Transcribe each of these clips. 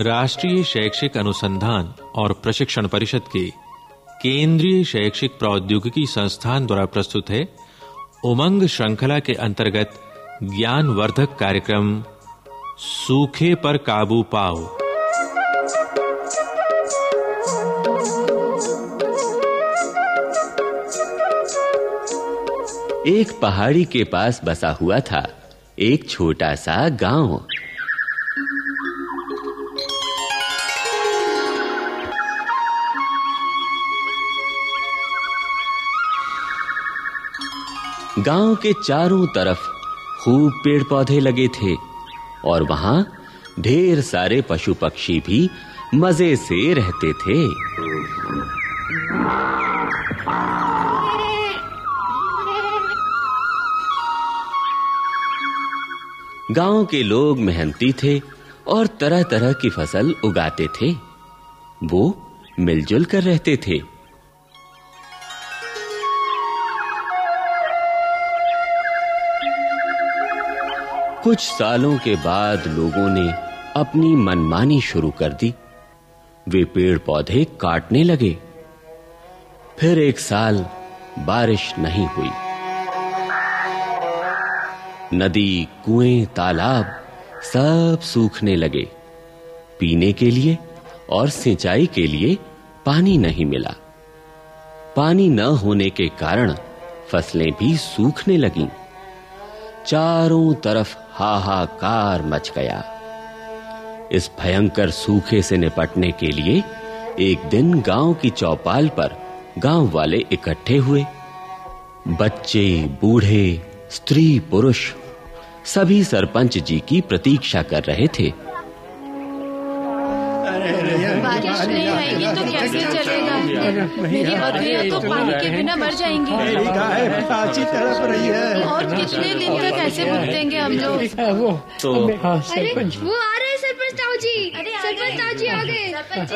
राष्ट्रीय शैक्षिक अनुसंधान और प्रशिक्षण परिषद के केंद्रीय शैक्षिक प्रौद्योगिकी संस्थान द्वारा प्रस्तुत है उमंग श्रृंखला के अंतर्गत ज्ञानवर्धक कार्यक्रम सूखे पर काबू पाओ। एक पहाड़ी के पास बसा हुआ था, एक छोटा सा गाँव। गाँव के चारों तरफ़ खूब पेड़ पौधे लगे थे, और वहाँ ढेर सारे पशु पक्षी भी मज़े से रहते थे। गाँव के लोग मेहनती थे और तरह-तरह की फ़सल उगाते थे। वो मिलजुल कर रहते थे। कुछ सालों के बाद लोगों ने अपनी मनमानी शुरू कर दी। वे पेड़ पौधे काटने लगे। फिर एक साल बारिश नहीं हुई। नदी, कुएँ, तालाब सब सूखने लगे। पीने के लिए और सिंचाई के लिए पानी नहीं मिला। पानी न होने के कारण फ़सलें भी सूखने लगीं। चारों तरफ़ हाहाकार मच गया। इस भयंकर सूखे से निपटने के लिए एक दिन गाँव की चौपाल पर गाँव वाले इकट्ठे हुए। बच्चे, बूढ़े स्त्री पुरुष सभी सरपंच जी की प्रतीक्षा कर रहे थे। बारिश नहीं आएगी तो कैसे चलेगा? मेरी बकरियाँ तो पानी के बिना मर जाएँगी। और कितने दिन तक ऐसे भुगतेंगे हम लोग? तो अरे वो आ रहे हैं सरपंच ताऊ जी। सरपंच ताऊ जी आ गए।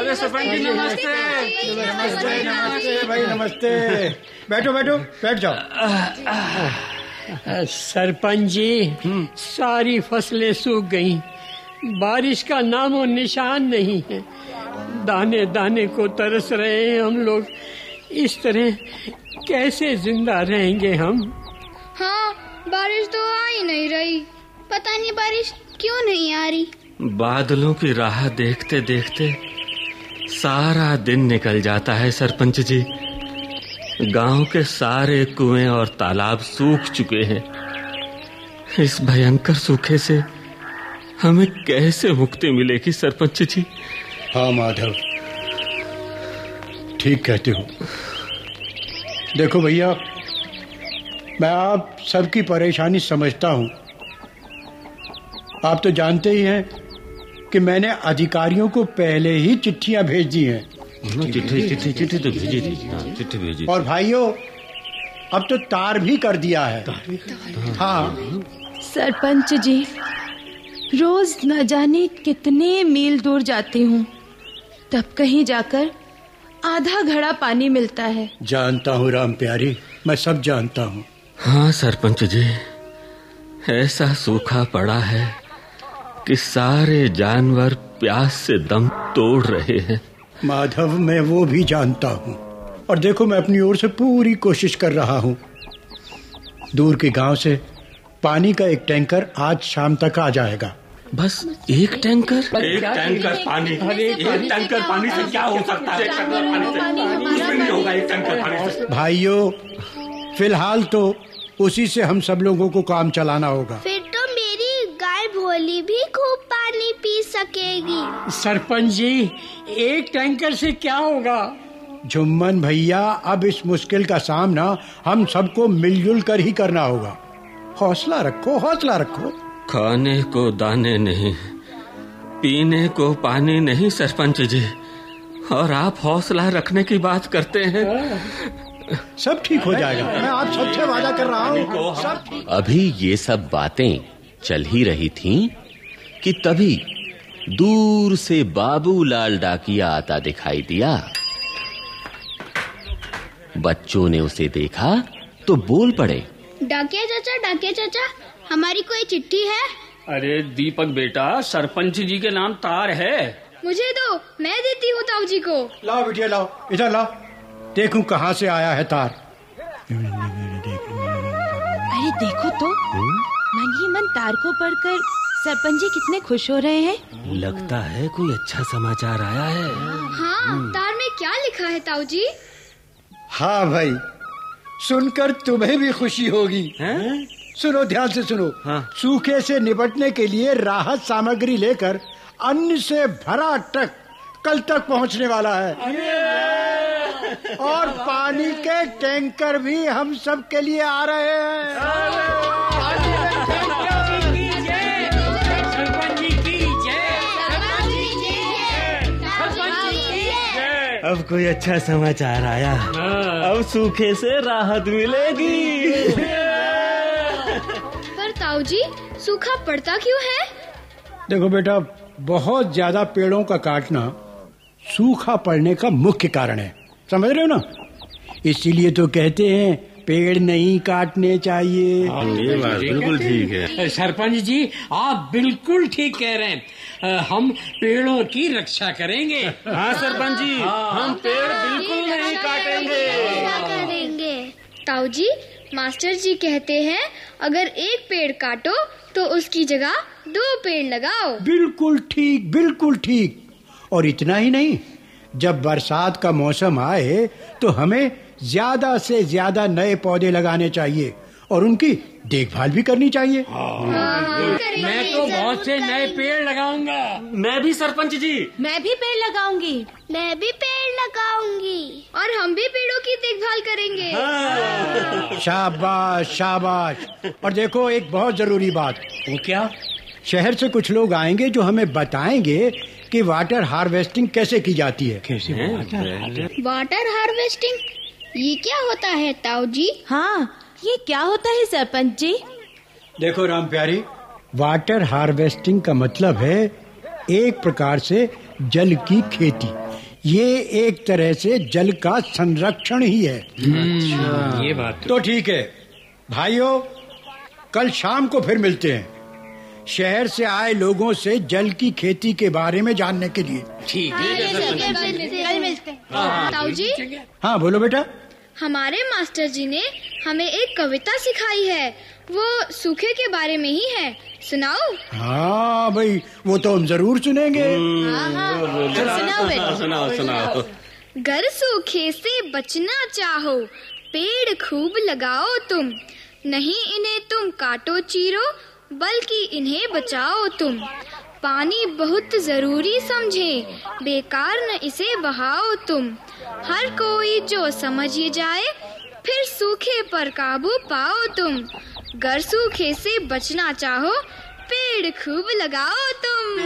अरे सरपंच जी नमस्ते। नमस्ते। नमस्ते भाई नमस्ते। बैठो बैठो बैठ जाओ। सरपंच जी सारी फ़सलें सूख गईं। बारिश का नामो निशान नहीं है। दाने दाने को तरस रहे हैं हम लोग। इस तरह कैसे ज़िंदा रहेंगे हम? हाँ बारिश तो आ ही नहीं रही। पता नहीं बारिश क्यों नहीं आ रही। बादलों की राह देखते देखते सारा दिन निकल जाता है सरपंच जी। गाँव के सारे कुएँ और तालाब सूख चुके हैं। इस भयंकर सूखे से हमें कैसे मुक्ति मिलेगी, सरपंच जी? हाँ माधव। ठीक कहते हो। देखो भैया, मैं आप सबकी परेशानी समझता हूँ। आप तो जानते ही हैं कि मैंने अधिकारियों को पहले ही चिट्ठियाँ भेज दी हैं। चिट्ठी चिट्ठी चिट्ठी तो भेजी थी। हाँ, चिट्ठी। भेजी और भाइयों अब तो तार भी कर दिया। है। हाँ। सरपंच जी रोज न जाने कितने मील दूर जाती हूँ। तब कहीं जाकर आधा घड़ा पानी मिलता है। जानता हूँ राम प्यारी मैं सब जानता हूँ। हाँ सरपंच जी ऐसा सूखा पड़ा है कि सारे जानवर प्यास से दम तोड़ रहे हैं। माधव मैं वो भी जानता हूँ। और देखो मैं अपनी ओर से पूरी कोशिश कर रहा हूँ। दूर के गाँव से पानी का एक टैंकर आज शाम तक आ जाएगा। बस एक टैंकर? एक टैंकर पानी। एक टैंकर पानी से क्या हो सकता है? नहीं होगा एक टैंकर पानी से। भाइयों फ़िलहाल तो उसी से हम सब लोगों को काम चलाना होगा फिर तो मेरी गाय भोली भी खूब पानी पी सकेगी। सरपंच जी एक टैंकर से क्या होगा? जुम्मन भैया अब इस मुश्किल का सामना हम सबको मिलजुल कर ही करना होगा। हौसला रखो हौसला रखो। खाने को दाने नहीं पीने को पानी नहीं सरपंच जी। और आप हौसला रखने की बात करते हैं? सब ठीक हो जाएगा। मैं आप सबसे वादा कर रहा हूँ। सब ठीक। अभी ये सब बातें चल ही रही थीं कि तभी दूर से बाबूलाल डाकिया आता दिखाई दिया। बच्चों ने उसे देखा तो बोल पड़े डाकिया चाचा डाकिया चाचा हमारी कोई चिट्ठी है? अरे दीपक बेटा सरपंच जी के नाम तार है। मुझे दो मैं देती हूँ ताऊ जी को। लाओ बिटिया लाओ इधर लाओ। देखूँ कहाँ से आया है तार। अरे देखो तो मन ही मन तार को पढ़कर सरपंच जी कितने खुश हो रहे हैं? लगता है कोई अच्छा समाचार आया है। हाँ तार में क्या लिखा है ताऊ जी हाँ भाई सुनकर तुम्हें भी खुशी होगी। हैं? सुनो ध्यान से सुनो। हाँ। सूखे से निपटने के लिए राहत सामग्री लेकर अन्न से भरा ट्रक कल तक पहुँचने वाला है। और पानी के टैंकर भी हम सब के लिए आ रहे हैं। अब कोई अच्छा समाचार आया। अब सूखे से राहत मिलेगी। पर ताऊ जी सूखा पड़ता क्यों है? देखो बेटा बहुत ज़्यादा पेड़ों का काटना सूखा पड़ने का मुख्य कारण है। समझ रहे हो ना? इसीलिए तो कहते हैं पेड़ नहीं काटने चाहिए। ये बात बिल्कुल ठीक है। सरपंच जी आप बिल्कुल ठीक कह रहे हैं। हम पेड़ों की रक्षा करेंगे। हाँ सरपंच जी हम पेड़ बिल्कुल नहीं काटेंगे। करेंगे ताऊ जी मास्टर जी कहते हैं अगर एक पेड़ काटो तो उसकी जगह दो पेड़ लगाओ। बिल्कुल ठीक बिल्कुल ठीक। और इतना ही नहीं जब बरसात का मौसम आए तो हमें ज़्यादा से ज़्यादा नए पौधे लगाने चाहिए और उनकी देखभाल भी करनी चाहिए। मैं तो बहुत से नए पेड़ लगाऊँगा। मैं भी सरपंच जी। मैं भी पेड़ लगाऊँगी। मैं भी पेड़ लगाऊँगी। और हम भी पेड़ों की देखभाल करेंगे। शाबाश शाबाश। और देखो एक बहुत ज़रूरी बात। वो क्या? शहर से कुछ लोग आएँगे जो हमें बताएँगे कि वाटर हार्वेस्टिंग कैसे की जाती है। कैसे? वाटर हार्वेस्टिंग ये क्या होता है ताऊ जी? हाँ ये क्या होता है सरपंच जी? देखो राम प्यारी वाटर हार्वेस्टिंग का मतलब है एक प्रकार से जल की खेती। ये एक तरह से जल का संरक्षण ही है। अच्छा। ये बात तो ठीक है। भाइयों कल शाम को फिर मिलते हैं। शहर से आए लोगों से जल की खेती के बारे में जानने के लिए। ठीक कल मिलते हैं ताऊ जी? हाँ बोलो बेटा। हमारे मास्टर जी ने हमें एक कविता सिखाई है। वो सूखे के बारे में ही है। सुनाओ। हाँ भाई वो तो हम ज़रूर सुनेंगे। सुनाओ बेटा सुनाओ सुनाओ। घर सूखे से बचना चाहो पेड़ खूब लगाओ तुम। नहीं इन्हें तुम काटो चीरो बल्कि इन्हें बचाओ तुम। पानी बहुत ज़रूरी समझे। बेकार न इसे बहाओ तुम। हर कोई जो समझ जाए, फिर सूखे पर काबू पाओ तुम। घर सूखे से बचना चाहो, पेड़ खूब लगाओ तुम।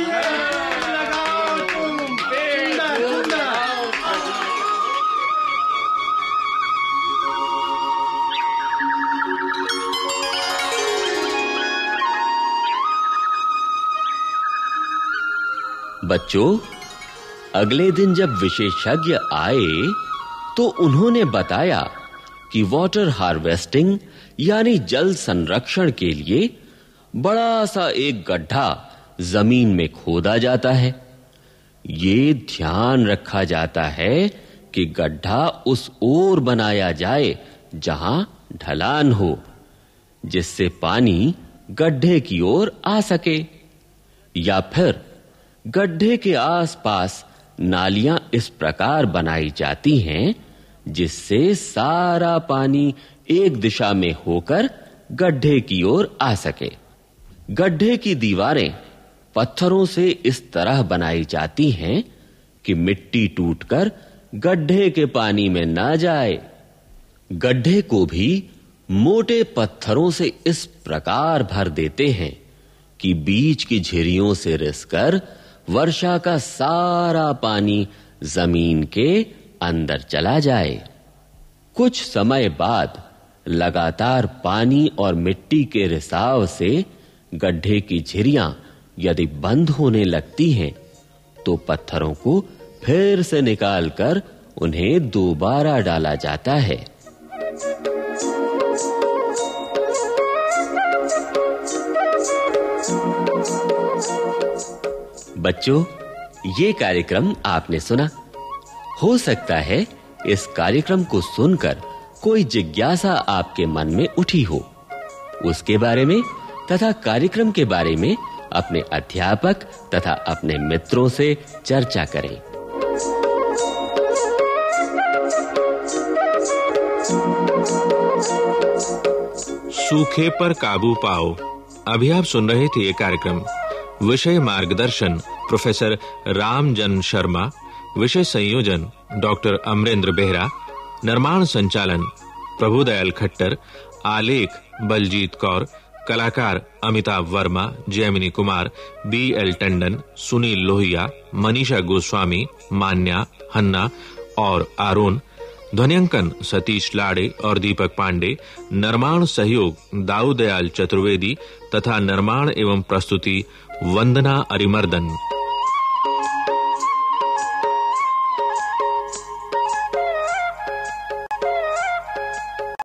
बच्चों, अगले दिन जब विशेषज्ञ आए तो उन्होंने बताया कि वाटर हार्वेस्टिंग यानी जल संरक्षण के लिए बड़ा सा एक गड्ढा ज़मीन में खोदा जाता है। ये ध्यान रखा जाता है कि गड्ढा उस ओर बनाया जाए जहाँ ढलान हो, जिससे पानी गड्ढे की ओर आ सके, या फिर गड्ढे के आसपास नालियाँ इस प्रकार बनाई जाती हैं, जिससे सारा पानी एक दिशा में होकर गड्ढे की ओर आ सके। गड्ढे की दीवारें पत्थरों से इस तरह बनाई जाती हैं कि मिट्टी टूटकर गड्ढे के पानी में ना जाए। गड्ढे को भी मोटे पत्थरों से इस प्रकार भर देते हैं कि बीच की झिरियों से रिसकर वर्षा का सारा पानी ज़मीन के अंदर चला जाए। कुछ समय बाद लगातार पानी और मिट्टी के रिसाव से गड्ढे की झिरियाँ यदि बंद होने लगती हैं तो पत्थरों को फिर से निकालकर उन्हें दोबारा डाला जाता है। बच्चों, ये कार्यक्रम आपने सुना। हो सकता है इस कार्यक्रम को सुनकर कोई जिज्ञासा आपके मन में उठी हो। उसके बारे में तथा कार्यक्रम के बारे में अपने अध्यापक तथा अपने मित्रों से चर्चा करें। सूखे पर काबू पाओ। अभी आप सुन रहे थे ये कार्यक्रम, विषय मार्गदर्शन प्रोफेसर रामजन शर्मा, विषय संयोजन डॉक्टर अमरेंद्र बेहरा, निर्माण संचालन प्रभुदयाल खट्टर, आलेख बलजीत कौर, कलाकार Amitabh Verma Jaimini Kumar, B L Tandon, Sunil Lohia, Manisha Goswami, Manya, Hannah और आरोन, ध्वनियांकन सतीश लाड़े और दीपक पांडे, निर्माण सहयोग दाऊदयाल चतुर्वेदी तथा निर्माण एवं प्रस्तुति वंदना अरिमर्दन।